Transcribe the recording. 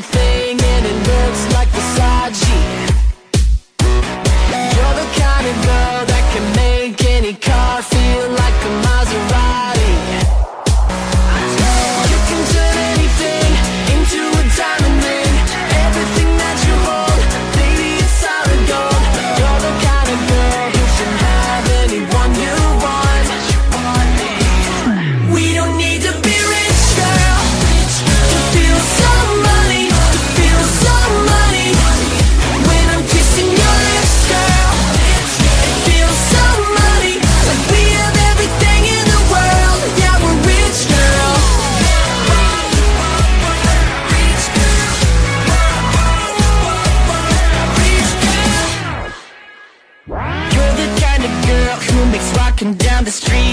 everything the street.